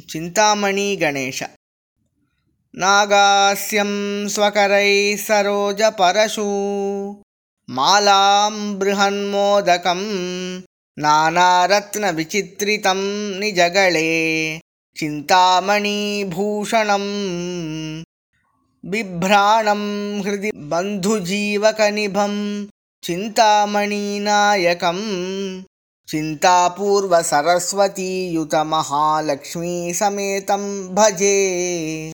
चिन्तामणिगणेश। नागास्यं स्वकरैः सरोजपरशु। मालां बृहन्मोदकं नानारत्नविचित्रितं निजगळे। चिन्तामणिभूषणं बिभ्राणं हृदि बन्धुजीवकनिभं चिन्तामणिनायकं चिन्तापूर्वसरस्वतीयुतमहालक्ष्मीसमेतं भजे